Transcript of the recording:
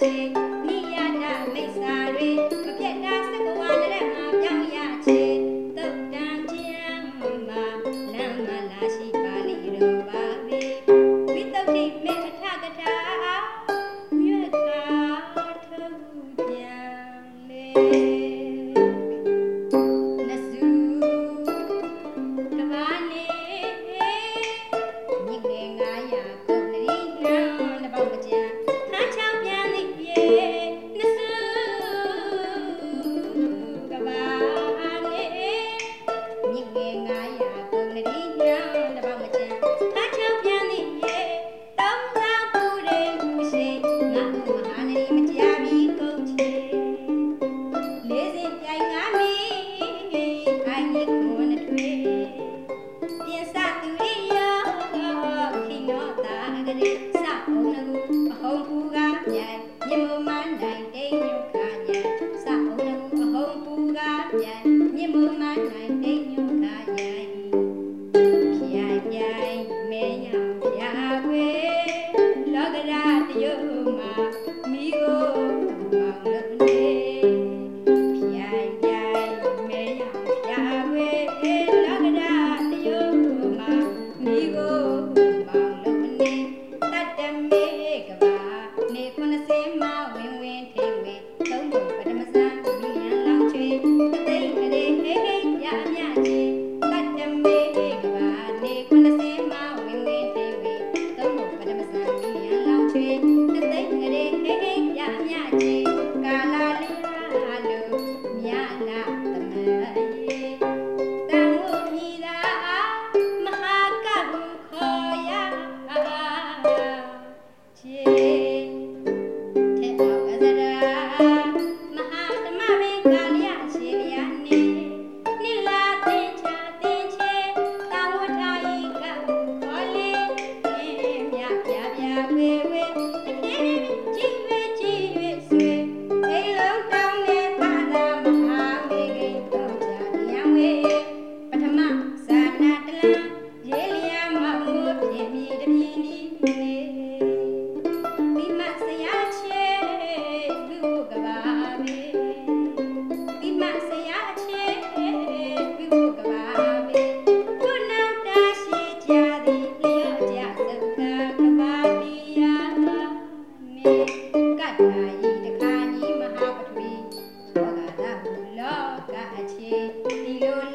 ချင်းမိယနာမိစ္ဆာတွေမပြတ်တာစကဝါနရက်မှာပြောင်းရချင်းတုတ်တန်ချမ်းမှာလမ်းမလာရှိပါလိရောပါပေဝိတ္တုတိမေအထကထာမြတ်ကာထုတ်ပြန်လေနစုကဘာနေညငယ်900 doing